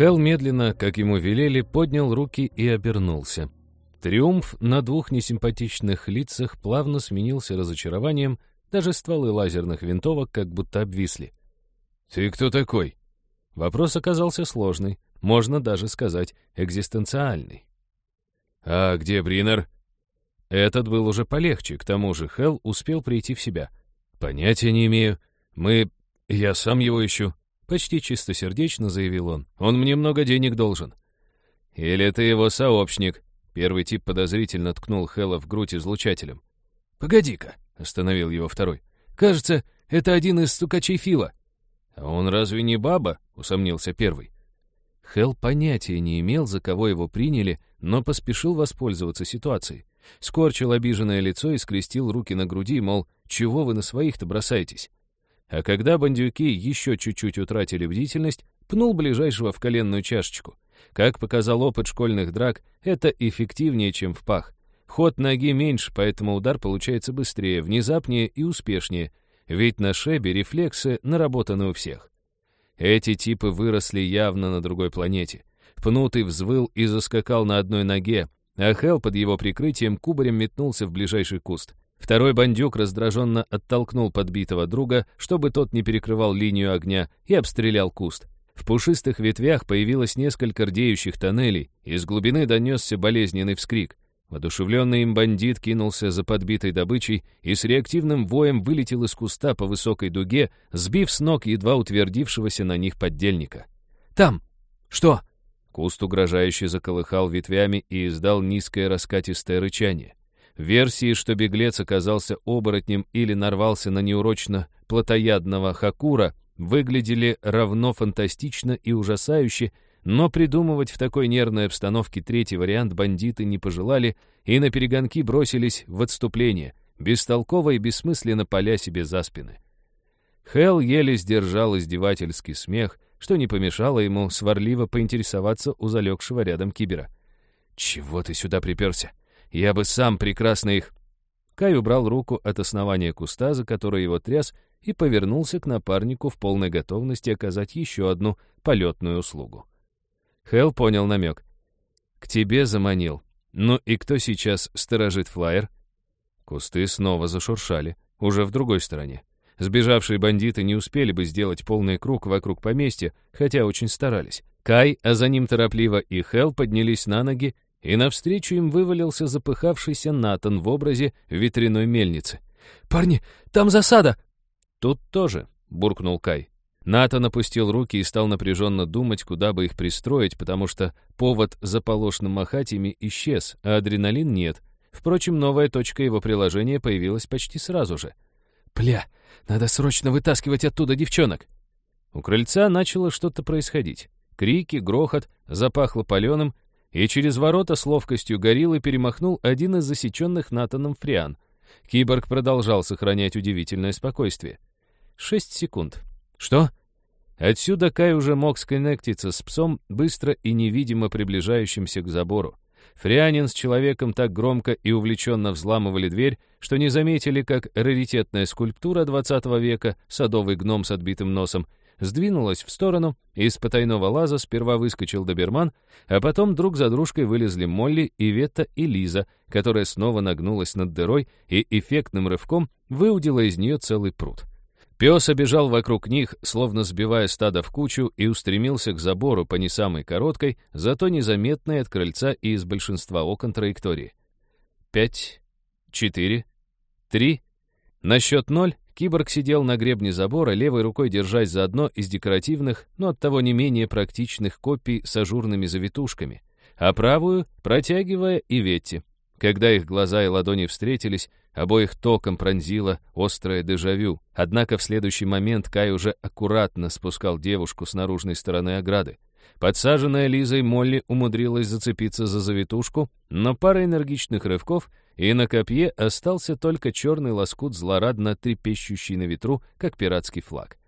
Хелл медленно, как ему велели, поднял руки и обернулся. Триумф на двух несимпатичных лицах плавно сменился разочарованием, даже стволы лазерных винтовок как будто обвисли. «Ты кто такой?» Вопрос оказался сложный, можно даже сказать экзистенциальный. «А где Бринер?» Этот был уже полегче, к тому же Хелл успел прийти в себя. «Понятия не имею. Мы... Я сам его ищу», — почти чистосердечно заявил он. «Он мне много денег должен». «Или ты его сообщник?» Первый тип подозрительно ткнул Хэлла в грудь излучателем. «Погоди-ка», — остановил его второй. «Кажется, это один из стукачей Фила». «А он разве не баба?» — усомнился первый. Хелл понятия не имел, за кого его приняли, но поспешил воспользоваться ситуацией. Скорчил обиженное лицо и скрестил руки на груди, мол, чего вы на своих-то бросаетесь? А когда бандюки еще чуть-чуть утратили бдительность, пнул ближайшего в коленную чашечку. Как показал опыт школьных драк, это эффективнее, чем в пах. Ход ноги меньше, поэтому удар получается быстрее, внезапнее и успешнее, ведь на шебе рефлексы наработаны у всех. Эти типы выросли явно на другой планете. Пнутый взвыл и заскакал на одной ноге, а Хелл под его прикрытием кубарем метнулся в ближайший куст. Второй бандюк раздраженно оттолкнул подбитого друга, чтобы тот не перекрывал линию огня, и обстрелял куст. В пушистых ветвях появилось несколько рдеющих тоннелей, из глубины донесся болезненный вскрик. Водушевленный им бандит кинулся за подбитой добычей и с реактивным воем вылетел из куста по высокой дуге, сбив с ног едва утвердившегося на них поддельника. «Там! Что?» Куст угрожающе заколыхал ветвями и издал низкое раскатистое рычание. Версии, что беглец оказался оборотнем или нарвался на неурочно плотоядного хакура, выглядели равно фантастично и ужасающе, но придумывать в такой нервной обстановке третий вариант бандиты не пожелали и на перегонки бросились в отступление, бестолково и бессмысленно поля себе за спины. Хелл еле сдержал издевательский смех, что не помешало ему сварливо поинтересоваться у залегшего рядом кибера. «Чего ты сюда приперся? Я бы сам прекрасно их...» Кай убрал руку от основания куста, за который его тряс, и повернулся к напарнику в полной готовности оказать еще одну полетную услугу. Хелл понял намек. «К тебе заманил. Ну и кто сейчас сторожит флайер?» Кусты снова зашуршали, уже в другой стороне. Сбежавшие бандиты не успели бы сделать полный круг вокруг поместья, хотя очень старались. Кай, а за ним торопливо и Хелл поднялись на ноги, и навстречу им вывалился запыхавшийся Натан в образе ветряной мельницы. «Парни, там засада!» «Тут тоже», — буркнул Кай. Натан опустил руки и стал напряженно думать, куда бы их пристроить, потому что повод заполошно махать ими исчез, а адреналин нет. Впрочем, новая точка его приложения появилась почти сразу же. «Пля, надо срочно вытаскивать оттуда девчонок!» У крыльца начало что-то происходить. Крики, грохот, запахло паленым, и через ворота с ловкостью гориллы перемахнул один из засеченных Натаном фриан. Киборг продолжал сохранять удивительное спокойствие. Шесть секунд. «Что?» Отсюда Кай уже мог сконнектиться с псом, быстро и невидимо приближающимся к забору. Фрианин с человеком так громко и увлеченно взламывали дверь, что не заметили, как раритетная скульптура 20 века, садовый гном с отбитым носом, сдвинулась в сторону, и из потайного лаза сперва выскочил доберман, а потом друг за дружкой вылезли Молли, Ивета и Лиза, которая снова нагнулась над дырой и эффектным рывком выудила из нее целый пруд. Пес обежал вокруг них, словно сбивая стадо в кучу, и устремился к забору по не самой короткой, зато незаметной от крыльца и из большинства окон траектории. Пять, четыре, три. На счет ноль киборг сидел на гребне забора, левой рукой держась за одно из декоративных, но оттого не менее практичных копий с ажурными завитушками, а правую протягивая и Ветти. Когда их глаза и ладони встретились, обоих током пронзило острое дежавю. Однако в следующий момент Кай уже аккуратно спускал девушку с наружной стороны ограды. Подсаженная Лизой Молли умудрилась зацепиться за завитушку, но пара энергичных рывков, и на копье остался только черный лоскут, злорадно трепещущий на ветру, как пиратский флаг.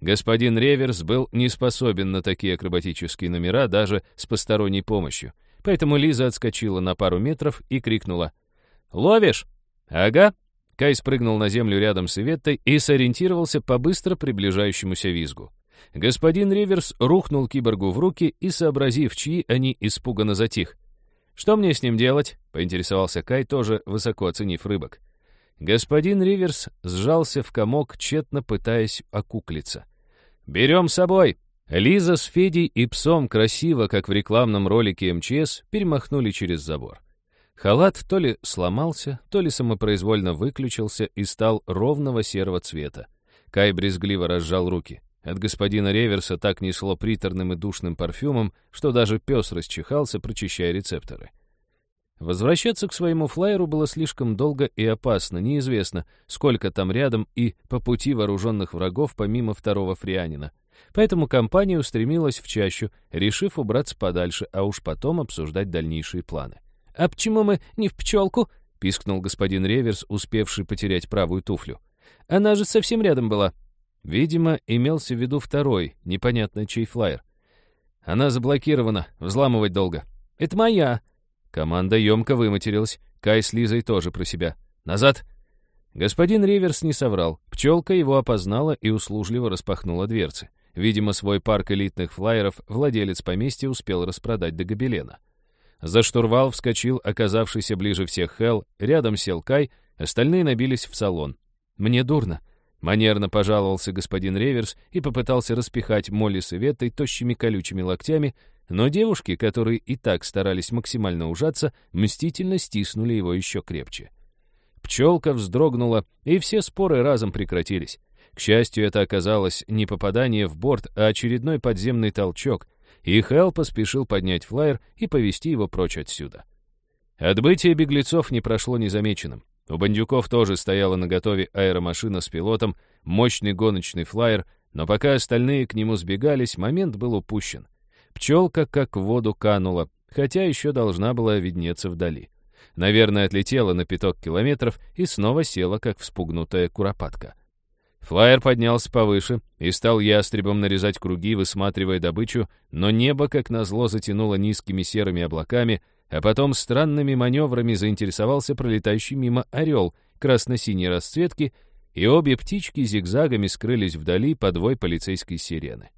Господин Реверс был не способен на такие акробатические номера даже с посторонней помощью. Поэтому Лиза отскочила на пару метров и крикнула. «Ловишь?» «Ага». Кай спрыгнул на землю рядом с Иветтой и сориентировался по быстро приближающемуся визгу. Господин Риверс рухнул киборгу в руки и, сообразив, чьи они, испуганно затих. «Что мне с ним делать?» — поинтересовался Кай, тоже высоко оценив рыбок. Господин Риверс сжался в комок, тщетно пытаясь окуклиться. «Берем с собой!» Лиза с Федей и псом красиво, как в рекламном ролике МЧС, перемахнули через забор. Халат то ли сломался, то ли самопроизвольно выключился и стал ровного серого цвета. Кай брезгливо разжал руки. От господина Реверса так несло приторным и душным парфюмом, что даже пес расчихался, прочищая рецепторы. Возвращаться к своему флайеру было слишком долго и опасно, неизвестно, сколько там рядом и по пути вооруженных врагов помимо второго фрианина. Поэтому компания устремилась в чащу, решив убраться подальше, а уж потом обсуждать дальнейшие планы. «А почему мы не в пчелку?» — пискнул господин Реверс, успевший потерять правую туфлю. «Она же совсем рядом была». Видимо, имелся в виду второй, непонятно чей флайер. «Она заблокирована, взламывать долго». «Это моя». Команда емко выматерилась. Кай с Лизой тоже про себя. «Назад!» Господин Риверс не соврал. Пчелка его опознала и услужливо распахнула дверцы. Видимо, свой парк элитных флайеров владелец поместья успел распродать до гобелена. За штурвал вскочил оказавшийся ближе всех Хелл, рядом сел Кай, остальные набились в салон. «Мне дурно», — манерно пожаловался господин Реверс и попытался распихать Молли с Иветтой тощими колючими локтями, но девушки, которые и так старались максимально ужаться, мстительно стиснули его еще крепче. Пчелка вздрогнула, и все споры разом прекратились. К счастью, это оказалось не попадание в борт, а очередной подземный толчок, и Хелл поспешил поднять флайер и повести его прочь отсюда. Отбытие беглецов не прошло незамеченным. У бандюков тоже стояла наготове аэромашина с пилотом, мощный гоночный флайер, но пока остальные к нему сбегались, момент был упущен. Пчелка как в воду канула, хотя еще должна была виднеться вдали. Наверное, отлетела на пяток километров и снова села, как вспугнутая куропатка. Флайер поднялся повыше и стал ястребом нарезать круги, высматривая добычу, но небо, как назло, затянуло низкими серыми облаками, а потом странными маневрами заинтересовался пролетающий мимо орел красно-синей расцветки, и обе птички зигзагами скрылись вдали под вой полицейской сирены.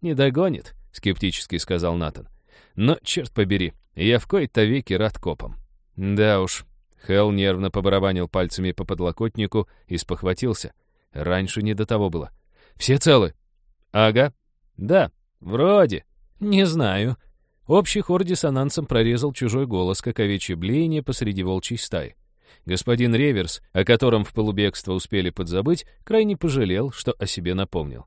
«Не догонит», — скептически сказал Натан. «Но, черт побери, я в кои-то веки рад копам». «Да уж». Хелл нервно побарабанил пальцами по подлокотнику и спохватился. Раньше не до того было. Все целы? Ага. Да, вроде. Не знаю. Общий хор диссонансом прорезал чужой голос, как овечье блеяние посреди волчьей стаи. Господин Реверс, о котором в полубегство успели подзабыть, крайне пожалел, что о себе напомнил.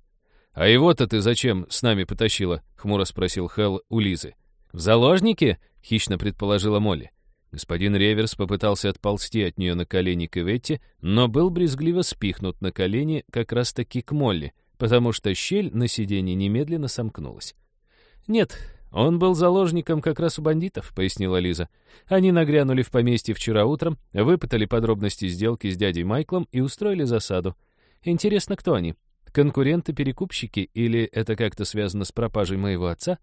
«А его-то ты зачем с нами потащила?» — хмуро спросил Хелл у Лизы. «В заложники?» — хищно предположила Молли. Господин Реверс попытался отползти от нее на колени к Иветте, но был брезгливо спихнут на колени как раз-таки к Молли, потому что щель на сиденье немедленно сомкнулась. «Нет, он был заложником как раз у бандитов», — пояснила Лиза. «Они нагрянули в поместье вчера утром, выпытали подробности сделки с дядей Майклом и устроили засаду. Интересно, кто они? Конкуренты-перекупщики или это как-то связано с пропажей моего отца?»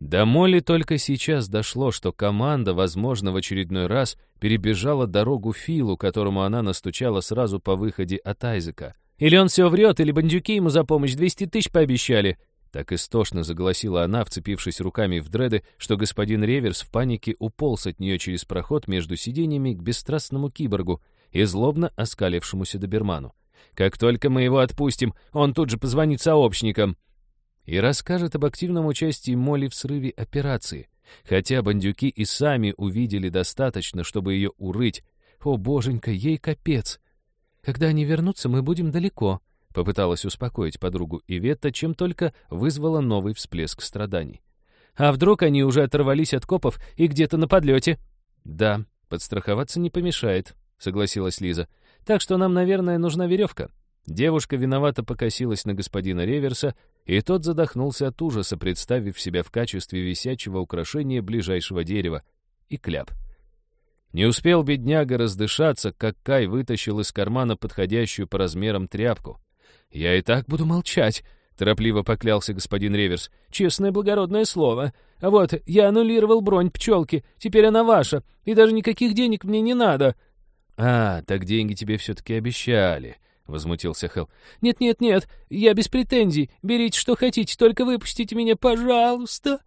До Молли только сейчас дошло, что команда, возможно, в очередной раз перебежала дорогу Филу, которому она настучала сразу по выходе от Айзека. «Или он все врет, или бандюки ему за помощь 200 тысяч пообещали!» Так истошно заголосила она, вцепившись руками в дреды, что господин Реверс в панике уполз от нее через проход между сиденьями к бесстрастному киборгу и злобно оскалившемуся доберману. «Как только мы его отпустим, он тут же позвонит сообщникам!» и расскажет об активном участии Молли в срыве операции. Хотя бандюки и сами увидели достаточно, чтобы ее урыть. О, боженька, ей капец! Когда они вернутся, мы будем далеко, — попыталась успокоить подругу Иветта, чем только вызвала новый всплеск страданий. А вдруг они уже оторвались от копов и где-то на подлете? Да, подстраховаться не помешает, — согласилась Лиза. Так что нам, наверное, нужна веревка. Девушка виновато покосилась на господина Реверса, и тот задохнулся от ужаса, представив себя в качестве висячего украшения ближайшего дерева, и кляп. Не успел бедняга раздышаться, как Кай вытащил из кармана подходящую по размерам тряпку. «Я и так буду молчать», — торопливо поклялся господин Реверс. «Честное благородное слово. А вот, я аннулировал бронь пчелки, теперь она ваша, и даже никаких денег мне не надо». «А, так деньги тебе все-таки обещали», возмутился Хелл. «Нет-нет-нет, я без претензий. Берите, что хотите, только выпустите меня, пожалуйста!»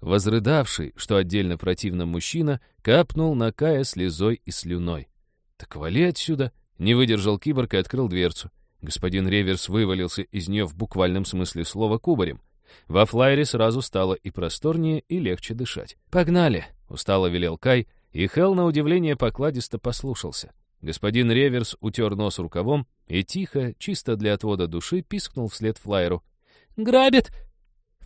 Возрыдавший, что отдельно противно мужчина, капнул на Кая слезой и слюной. «Так вали отсюда!» — не выдержал киборг и открыл дверцу. Господин Реверс вывалился из нее в буквальном смысле слова кубарем. Во флайере сразу стало и просторнее, и легче дышать. «Погнали!» — устало велел Кай, и Хелл, на удивление, покладисто послушался. Господин Реверс утер нос рукавом и тихо, чисто для отвода души, пискнул вслед флайеру. «Грабят!»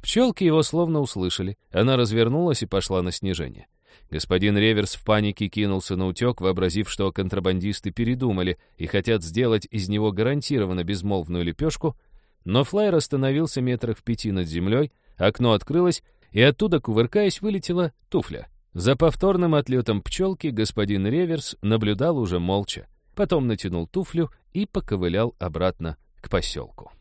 Пчелки его словно услышали. Она развернулась и пошла на снижение. Господин Реверс в панике кинулся на утек, вообразив, что контрабандисты передумали и хотят сделать из него гарантированно безмолвную лепешку, но флайер остановился метрах в пяти над землей, окно открылось, и оттуда, кувыркаясь, вылетела туфля. За повторным отлетом пчелки господин Реверс наблюдал уже молча, потом натянул туфлю и поковылял обратно к поселку.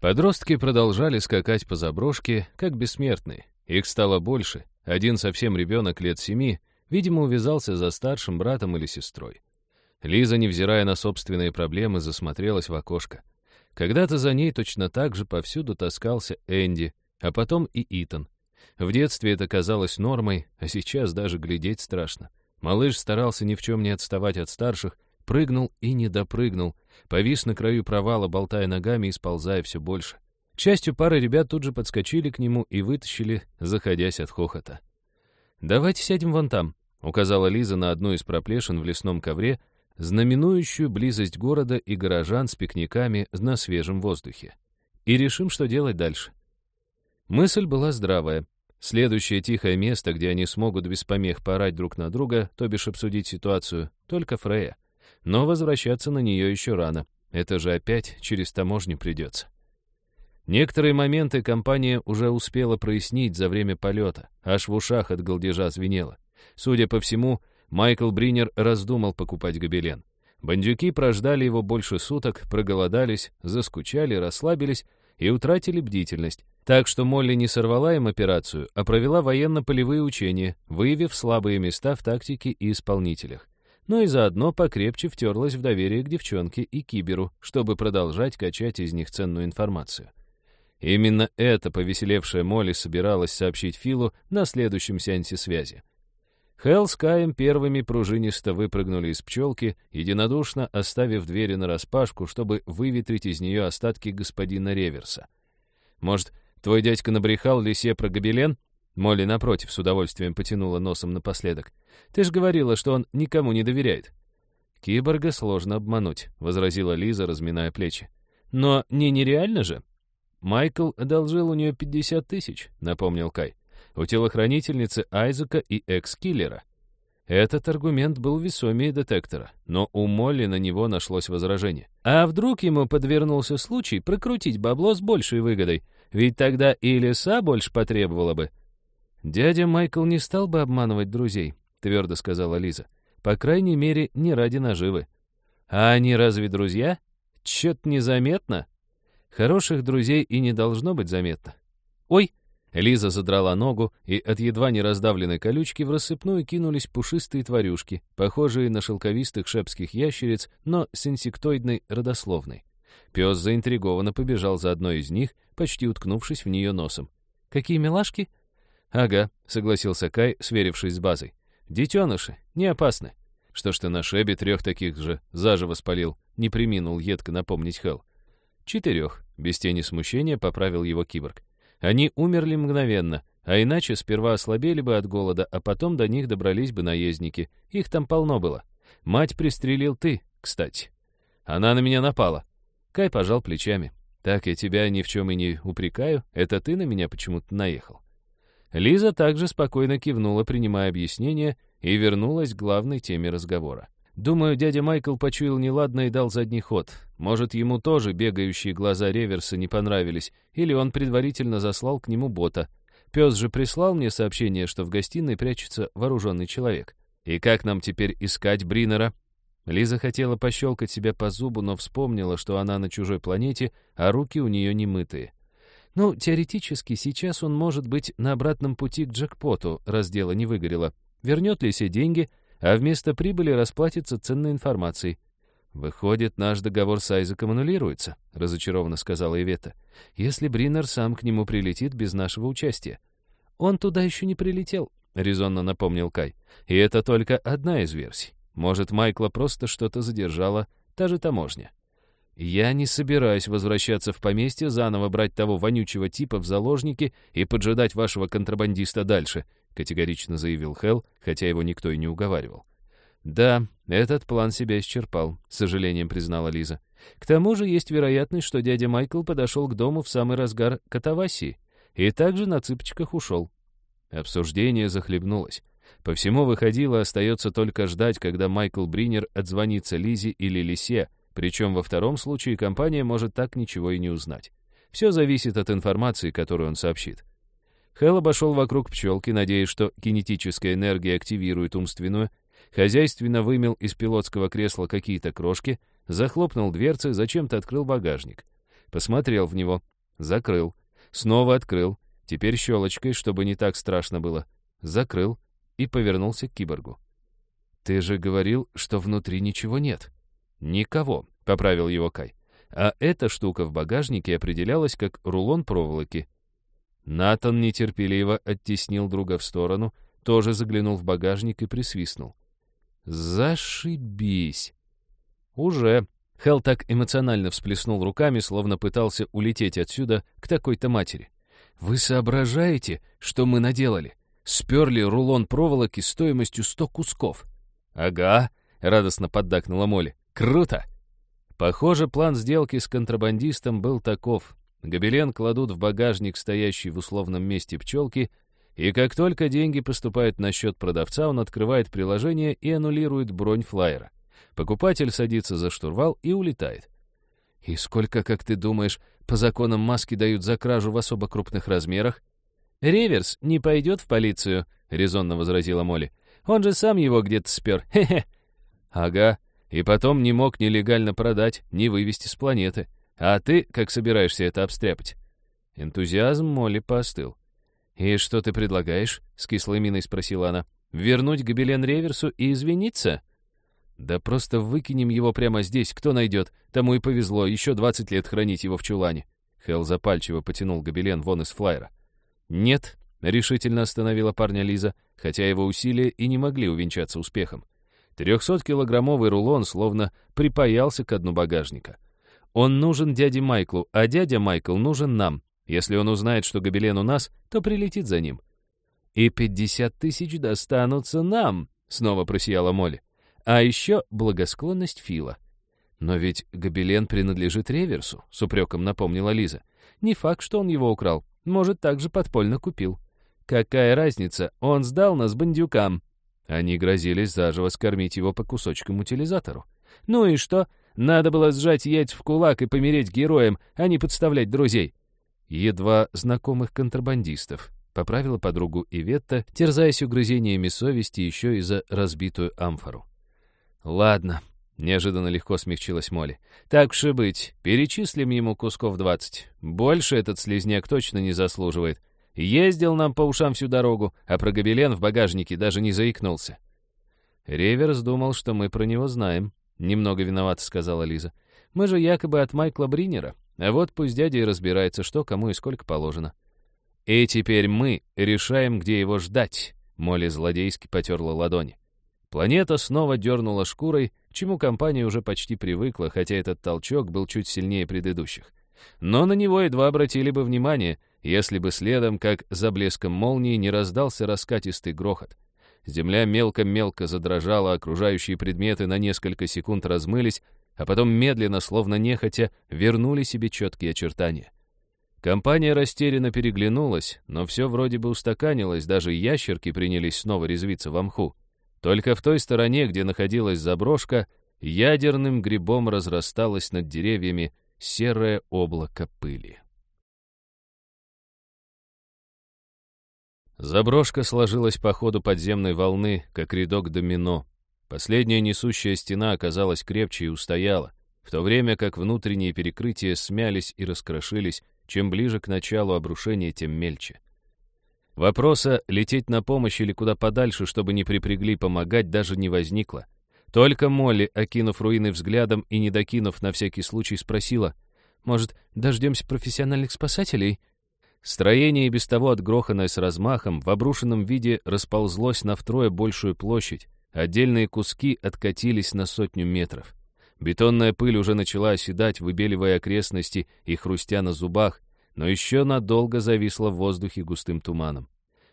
Подростки продолжали скакать по заброшке, как бессмертные. Их стало больше. Один совсем ребенок лет семи, видимо, увязался за старшим братом или сестрой. Лиза, невзирая на собственные проблемы, засмотрелась в окошко. Когда-то за ней точно так же повсюду таскался Энди, а потом и Итан. В детстве это казалось нормой, а сейчас даже глядеть страшно. Малыш старался ни в чем не отставать от старших, прыгнул и не допрыгнул, повис на краю провала, болтая ногами и сползая все больше. К счастью, пара ребят тут же подскочили к нему и вытащили, заходясь от хохота. «Давайте сядем вон там», — указала Лиза на одну из проплешин в лесном ковре, знаменующую близость города и горожан с пикниками на свежем воздухе. И решим, что делать дальше. Мысль была здравая. Следующее тихое место, где они смогут без помех поорать друг на друга, то бишь обсудить ситуацию, только Фрея. Но возвращаться на нее еще рано. Это же опять через таможню придется. Некоторые моменты компания уже успела прояснить за время полета, аж в ушах от голдежа звенело. Судя по всему, Майкл Бринер раздумал покупать гобелен. Бандюки прождали его больше суток, проголодались, заскучали, расслабились и утратили бдительность. Так что Молли не сорвала им операцию, а провела военно-полевые учения, выявив слабые места в тактике и исполнителях. Ну и заодно покрепче втерлась в доверие к девчонке и киберу, чтобы продолжать качать из них ценную информацию. Именно это повеселевшая Молли собиралась сообщить Филу на следующем сеансе связи. Хелл с Каем первыми пружинисто выпрыгнули из пчелки, единодушно оставив двери нараспашку, чтобы выветрить из нее остатки господина Реверса. Может, Твой дядька набрехал лисе про гобелен?» Молли, напротив, с удовольствием потянула носом напоследок. «Ты ж говорила, что он никому не доверяет». «Киборга сложно обмануть», — возразила Лиза, разминая плечи. «Но не нереально же?» «Майкл одолжил у нее пятьдесят тысяч», — напомнил Кай. «У телохранительницы Айзека и экс-киллера». Этот аргумент был весомее детектора, но у Молли на него нашлось возражение. А вдруг ему подвернулся случай прокрутить бабло с большей выгодой? Ведь тогда и леса больше потребовала бы. «Дядя Майкл не стал бы обманывать друзей», — твердо сказала Лиза. «По крайней мере, не ради наживы». «А они разве друзья? Чё-то незаметно». «Хороших друзей и не должно быть заметно». «Ой!» Лиза задрала ногу, и от едва не раздавленной колючки в рассыпную кинулись пушистые тварюшки, похожие на шелковистых шепских ящериц, но с инсектоидной родословной. Пес заинтригованно побежал за одной из них, почти уткнувшись в нее носом. «Какие милашки?» «Ага», — согласился Кай, сверившись с базой. «Детеныши, не опасны». Что ж ты на шебе трех таких же заживо спалил, не приминул едко напомнить Хелл. Четырех, без тени смущения, поправил его киборг. Они умерли мгновенно, а иначе сперва ослабели бы от голода, а потом до них добрались бы наездники. Их там полно было. Мать пристрелил ты, кстати. Она на меня напала. Кай пожал плечами. «Так я тебя ни в чем и не упрекаю, это ты на меня почему-то наехал». Лиза также спокойно кивнула, принимая объяснение, и вернулась к главной теме разговора. Думаю, дядя Майкл почуял неладно и дал задний ход. Может, ему тоже бегающие глаза реверса не понравились, или он предварительно заслал к нему бота. Пес же прислал мне сообщение, что в гостиной прячется вооруженный человек. И как нам теперь искать Бринера? Лиза хотела пощелкать себя по зубу, но вспомнила, что она на чужой планете, а руки у нее не мытые. Ну, теоретически, сейчас он может быть на обратном пути к джекпоту, раз дело не выгорело. Вернет ли все деньги, а вместо прибыли расплатится ценной информацией. «Выходит, наш договор с Айзеком аннулируется», — разочарованно сказала Ивета. «Если Бриннер сам к нему прилетит без нашего участия». «Он туда еще не прилетел», — резонно напомнил Кай. «И это только одна из версий. Может, Майкла просто что-то задержала, та же таможня». «Я не собираюсь возвращаться в поместье, заново брать того вонючего типа в заложники и поджидать вашего контрабандиста дальше», категорично заявил Хелл, хотя его никто и не уговаривал. «Да, этот план себя исчерпал», — с сожалением признала Лиза. «К тому же есть вероятность, что дядя Майкл подошел к дому в самый разгар катавасии и также на цыпочках ушел». Обсуждение захлебнулось. По всему выходило, остается только ждать, когда Майкл Бринер отзвонится Лизе или Лисе, причем во втором случае компания может так ничего и не узнать. Все зависит от информации, которую он сообщит. Хелл обошел вокруг пчелки, надеясь, что кинетическая энергия активирует умственную, хозяйственно вымел из пилотского кресла какие-то крошки, захлопнул дверцы, зачем-то открыл багажник. Посмотрел в него, закрыл, снова открыл, теперь щелочкой, чтобы не так страшно было, закрыл и повернулся к киборгу. «Ты же говорил, что внутри ничего нет». «Никого», — поправил его Кай. А эта штука в багажнике определялась как рулон проволоки. Натан нетерпеливо оттеснил друга в сторону, тоже заглянул в багажник и присвистнул. «Зашибись!» «Уже!» Хелл так эмоционально всплеснул руками, словно пытался улететь отсюда к такой-то матери. «Вы соображаете, что мы наделали? Сперли рулон проволоки стоимостью сто кусков». «Ага», — радостно поддакнула Молли. «Круто!» Похоже, план сделки с контрабандистом был таков. Гобелен кладут в багажник, стоящий в условном месте пчелки, и как только деньги поступают на счет продавца, он открывает приложение и аннулирует бронь флайера. Покупатель садится за штурвал и улетает. «И сколько, как ты думаешь, по законам маски дают за кражу в особо крупных размерах?» «Реверс не пойдет в полицию», — резонно возразила Молли. «Он же сам его где-то спер. Хе-хе». «Ага. И потом не мог нелегально продать, не вывести с планеты. А ты как собираешься это обстряпать?» Энтузиазм Молли поостыл. «И что ты предлагаешь?» — с кислой миной спросила она. «Вернуть гобелен реверсу и извиниться?» «Да просто выкинем его прямо здесь, кто найдет? Тому и повезло, еще двадцать лет хранить его в чулане». Хелл запальчиво потянул гобелен вон из флайера. «Нет», — решительно остановила парня Лиза, хотя его усилия и не могли увенчаться успехом. Трехсоткилограммовый рулон словно припаялся к дну багажника. Он нужен дяде Майклу, а дядя Майкл нужен нам. Если он узнает, что гобелен у нас, то прилетит за ним. «И пятьдесят тысяч достанутся нам», — снова просияла Молли. «А еще благосклонность Фила». «Но ведь гобелен принадлежит Реверсу», — с упреком напомнила Лиза. «Не факт, что он его украл. Может, также подпольно купил». «Какая разница? Он сдал нас бандюкам». Они грозились заживо скормить его по кусочкам утилизатору. «Ну и что? Надо было сжать яйца в кулак и помереть героем, а не подставлять друзей. Едва знакомых контрабандистов, поправила подругу Иветта, терзаясь угрызениями совести еще и за разбитую амфору. «Ладно», — неожиданно легко смягчилась Молли. «Так уж быть, перечислим ему кусков двадцать. Больше этот слезняк точно не заслуживает. Ездил нам по ушам всю дорогу, а про гобелен в багажнике даже не заикнулся». Реверс думал, что мы про него знаем, «Немного виновата», — сказала Лиза. «Мы же якобы от Майкла Бринера, а вот пусть дядя и разбирается, что кому и сколько положено». «И теперь мы решаем, где его ждать», — Молли злодейски потерла ладони. Планета снова дернула шкурой, к чему компания уже почти привыкла, хотя этот толчок был чуть сильнее предыдущих. Но на него едва обратили бы внимание, если бы следом, как за блеском молнии, не раздался раскатистый грохот. Земля мелко-мелко задрожала, окружающие предметы на несколько секунд размылись, а потом медленно, словно нехотя, вернули себе четкие очертания. Компания растерянно переглянулась, но все вроде бы устаканилось, даже ящерки принялись снова резвиться в мху. Только в той стороне, где находилась заброшка, ядерным грибом разрасталось над деревьями серое облако пыли. Заброшка сложилась по ходу подземной волны, как рядок домино. Последняя несущая стена оказалась крепче и устояла, в то время как внутренние перекрытия смялись и раскрошились, чем ближе к началу обрушения, тем мельче. Вопроса, лететь на помощь или куда подальше, чтобы не припрягли помогать, даже не возникло. Только Молли, окинув руины взглядом и не докинув на всякий случай, спросила, «Может, дождемся профессиональных спасателей?» Строение без того отгроханное с размахом в обрушенном виде расползлось на втрое большую площадь. Отдельные куски откатились на сотню метров. Бетонная пыль уже начала оседать, выбеливая окрестности и хрустя на зубах, но еще надолго зависла в воздухе густым туманом.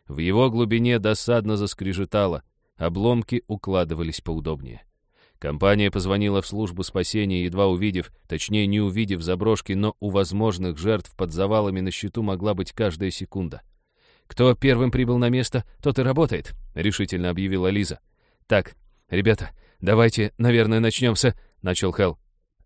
В его глубине досадно заскрежетало, обломки укладывались поудобнее. Компания позвонила в службу спасения, едва увидев, точнее не увидев заброшки, но у возможных жертв под завалами на счету могла быть каждая секунда. «Кто первым прибыл на место, тот и работает», — решительно объявила Лиза. «Так, ребята, давайте, наверное, начнем с...» — начал Хелл.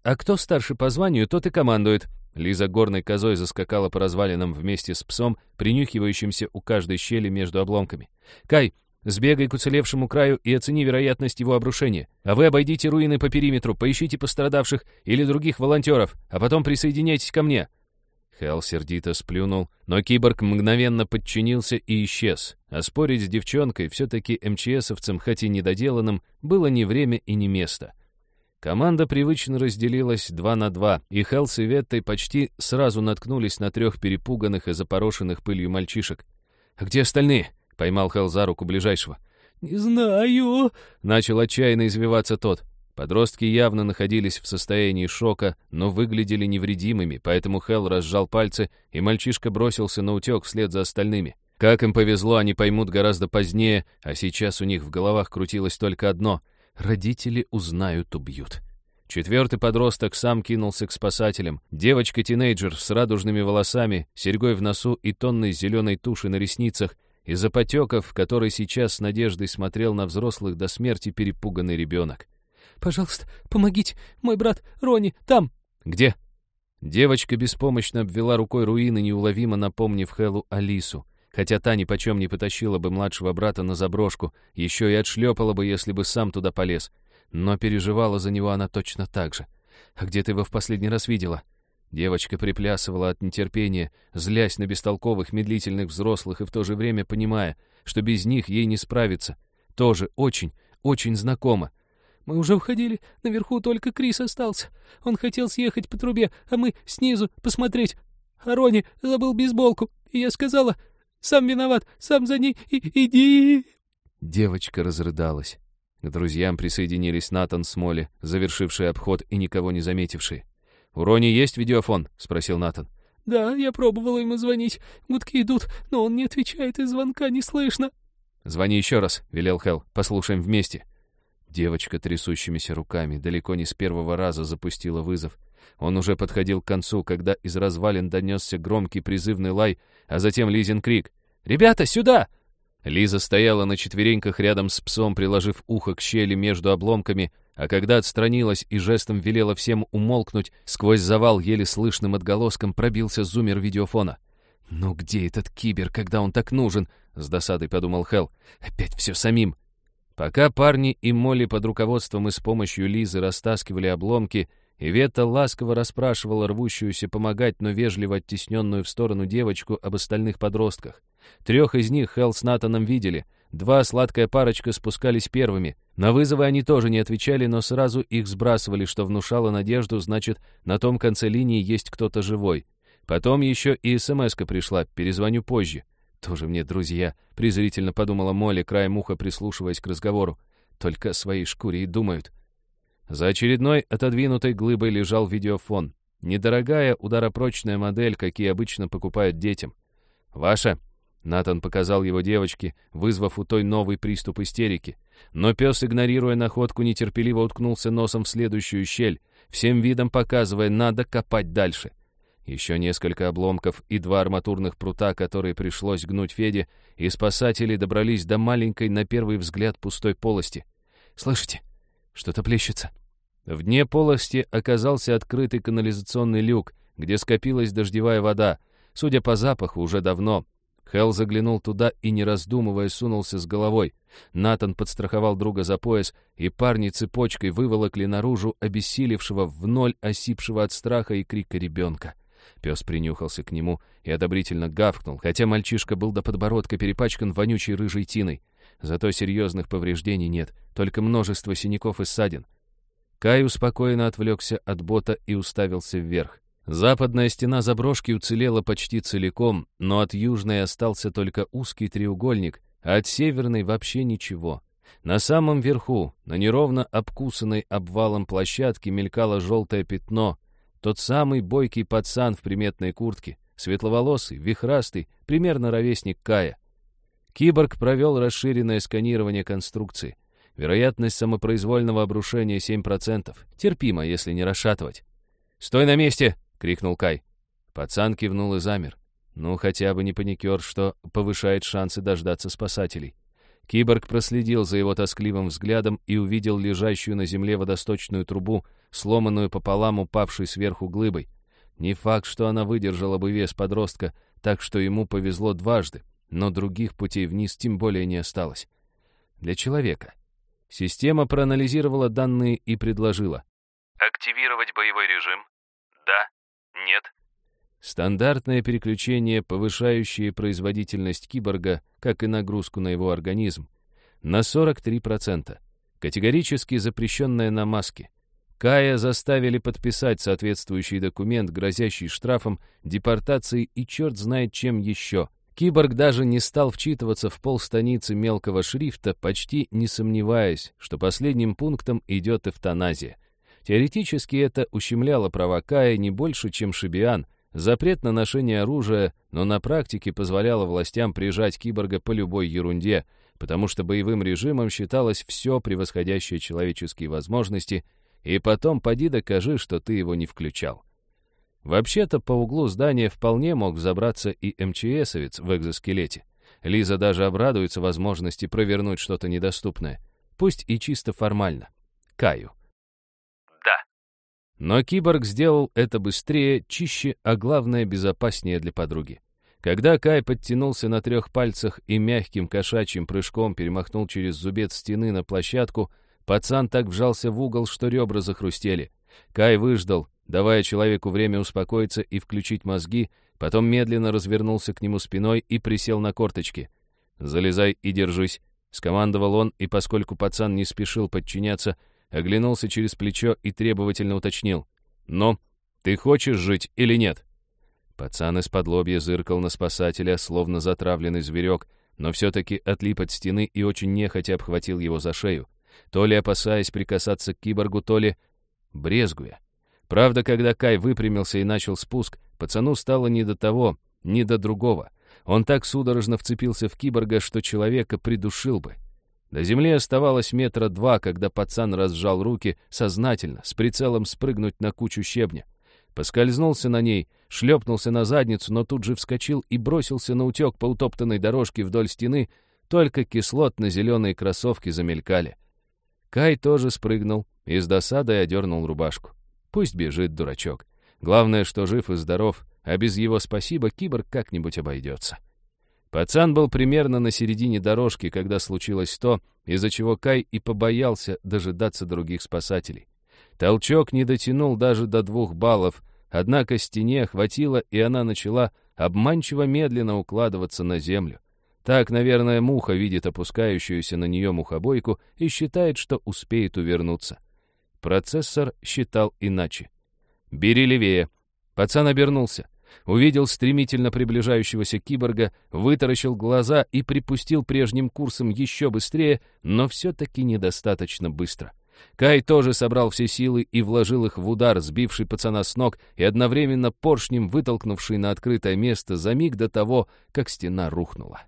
«А кто старше по званию, тот и командует». Лиза горной козой заскакала по развалинам вместе с псом, принюхивающимся у каждой щели между обломками. «Кай, Сбегай к уцелевшему краю и оцени вероятность его обрушения. А вы обойдите руины по периметру, поищите пострадавших или других волонтеров, а потом присоединяйтесь ко мне». Хелл сердито сплюнул, но киборг мгновенно подчинился и исчез. А спорить с девчонкой, все-таки МЧСовцем, хоть и недоделанным, было ни время и ни место. Команда привычно разделилась два на два, и Хелл с Иветтой почти сразу наткнулись на трех перепуганных и запорошенных пылью мальчишек. «А где остальные?» Поймал Хелл за руку ближайшего. «Не знаю», — начал отчаянно извиваться тот. Подростки явно находились в состоянии шока, но выглядели невредимыми, поэтому Хелл разжал пальцы, и мальчишка бросился на утек вслед за остальными. Как им повезло, они поймут гораздо позднее, а сейчас у них в головах крутилось только одно — родители узнают, убьют. Четвертый подросток сам кинулся к спасателям. Девочка-тинейджер с радужными волосами, серьгой в носу и тонной зеленой туши на ресницах из-за потеков, который сейчас с надеждой смотрел на взрослых до смерти перепуганный ребенок. «Пожалуйста, помогите, мой брат Рони, там!» «Где?» Девочка беспомощно обвела рукой руины, неуловимо напомнив Хэллу Алису, хотя та ни почем не потащила бы младшего брата на заброшку, еще и отшлепала бы, если бы сам туда полез. Но переживала за него она точно так же. «А где ты его в последний раз видела?» Девочка приплясывала от нетерпения, злясь на бестолковых, медлительных взрослых и в то же время понимая, что без них ей не справиться. Тоже очень, очень знакомо. «Мы уже уходили, наверху только Крис остался. Он хотел съехать по трубе, а мы снизу посмотреть. А Рони забыл бейсболку, и я сказала, сам виноват, сам за ней, и иди!» Девочка разрыдалась. К друзьям присоединились Натан с Молли, завершившие обход и никого не заметившие. «У Рони есть видеофон?» — спросил Натан. «Да, я пробовала ему звонить. Гудки идут, но он не отвечает, и звонка не слышно». «Звони еще раз», — велел Хелл. «Послушаем вместе». Девочка трясущимися руками далеко не с первого раза запустила вызов. Он уже подходил к концу, когда из развалин донесся громкий призывный лай, а затем Лизин крик. «Ребята, сюда!» Лиза стояла на четвереньках рядом с псом, приложив ухо к щели между обломками, а когда отстранилась и жестом велела всем умолкнуть, сквозь завал еле слышным отголоском пробился зумер видеофона. «Ну где этот кибер, когда он так нужен?» — с досадой подумал Хелл. «Опять все самим». Пока парни и Молли под руководством и с помощью Лизы растаскивали обломки, Ивета ласково расспрашивала рвущуюся помогать, но вежливо оттесненную в сторону девочку об остальных подростках. Трех из них Хелл с Натаном видели, Два сладкая парочка спускались первыми. На вызовы они тоже не отвечали, но сразу их сбрасывали, что внушало надежду, значит, на том конце линии есть кто-то живой. Потом еще и смс пришла, перезвоню позже. Тоже мне друзья, презрительно подумала Молли, краем уха прислушиваясь к разговору. Только о своей шкуре и думают. За очередной отодвинутой глыбой лежал видеофон. Недорогая, ударопрочная модель, какие обычно покупают детям. «Ваша?» Натан показал его девочке, вызвав у той новый приступ истерики. Но пес, игнорируя находку, нетерпеливо уткнулся носом в следующую щель, всем видом показывая, надо копать дальше. Еще несколько обломков и два арматурных прута, которые пришлось гнуть Феде, и спасатели добрались до маленькой, на первый взгляд, пустой полости. «Слышите? Что-то плещется». В дне полости оказался открытый канализационный люк, где скопилась дождевая вода. Судя по запаху, уже давно, Хелл заглянул туда и, не раздумывая, сунулся с головой. Натан подстраховал друга за пояс, и парни цепочкой выволокли наружу обессилевшего в ноль осипшего от страха и крика ребенка. Пес принюхался к нему и одобрительно гавкнул, хотя мальчишка был до подбородка перепачкан вонючей рыжей тиной. Зато серьезных повреждений нет, только множество синяков и ссадин. Кай успокоенно отвлекся от бота и уставился вверх. Западная стена заброшки уцелела почти целиком, но от южной остался только узкий треугольник, а от северной вообще ничего. На самом верху, на неровно обкусанной обвалом площадке мелькало желтое пятно. Тот самый бойкий пацан в приметной куртке, светловолосый, вихрастый, примерно ровесник Кая. Киборг провел расширенное сканирование конструкции. Вероятность самопроизвольного обрушения 7%. Терпимо, если не расшатывать. «Стой на месте!» — крикнул Кай. Пацан кивнул и замер. Ну, хотя бы не паникер, что повышает шансы дождаться спасателей. Киборг проследил за его тоскливым взглядом и увидел лежащую на земле водосточную трубу, сломанную пополам упавшей сверху глыбой. Не факт, что она выдержала бы вес подростка, так что ему повезло дважды, но других путей вниз тем более не осталось. Для человека. Система проанализировала данные и предложила. «Активировать боевой режим? Да? Нет?» Стандартное переключение, повышающее производительность киборга, как и нагрузку на его организм, на 43%. Категорически запрещенное на маске. Кая заставили подписать соответствующий документ, грозящий штрафом, депортацией и черт знает чем еще. Киборг даже не стал вчитываться в полстаницы мелкого шрифта, почти не сомневаясь, что последним пунктом идет эвтаназия. Теоретически это ущемляло права Кая не больше, чем Шибиан, Запрет на ношение оружия, но на практике позволяло властям прижать киборга по любой ерунде, потому что боевым режимом считалось все превосходящее человеческие возможности, и потом поди докажи, что ты его не включал. Вообще-то по углу здания вполне мог забраться и МЧСовец в экзоскелете. Лиза даже обрадуется возможности провернуть что-то недоступное, пусть и чисто формально. Каю. Но киборг сделал это быстрее, чище, а главное, безопаснее для подруги. Когда Кай подтянулся на трех пальцах и мягким кошачьим прыжком перемахнул через зубец стены на площадку, пацан так вжался в угол, что ребра захрустели. Кай выждал, давая человеку время успокоиться и включить мозги, потом медленно развернулся к нему спиной и присел на корточки. «Залезай и держись», — скомандовал он, и поскольку пацан не спешил подчиняться, оглянулся через плечо и требовательно уточнил. «Ну, ты хочешь жить или нет?» Пацан из-под лобья зыркал на спасателя, словно затравленный зверек, но все-таки отлип от стены и очень нехотя обхватил его за шею, то ли опасаясь прикасаться к киборгу, то ли брезгуя. Правда, когда Кай выпрямился и начал спуск, пацану стало не до того, не до другого. Он так судорожно вцепился в киборга, что человека придушил бы. До земли оставалось метра два, когда пацан разжал руки сознательно, с прицелом спрыгнуть на кучу щебня. Поскользнулся на ней, шлепнулся на задницу, но тут же вскочил и бросился на утек по утоптанной дорожке вдоль стены, только кислотно-зеленые кроссовки замелькали. Кай тоже спрыгнул и с досадой одернул рубашку. Пусть бежит дурачок. Главное, что жив и здоров, а без его спасибо киборг как-нибудь обойдется. Пацан был примерно на середине дорожки, когда случилось то, из-за чего Кай и побоялся дожидаться других спасателей. Толчок не дотянул даже до двух баллов, однако стене хватило, и она начала обманчиво медленно укладываться на землю. Так, наверное, муха видит опускающуюся на нее мухобойку и считает, что успеет увернуться. Процессор считал иначе. «Бери левее». Пацан обернулся увидел стремительно приближающегося киборга, вытаращил глаза и припустил прежним курсом еще быстрее, но все-таки недостаточно быстро. Кай тоже собрал все силы и вложил их в удар, сбивший пацана с ног и одновременно поршнем вытолкнувший на открытое место за миг до того, как стена рухнула.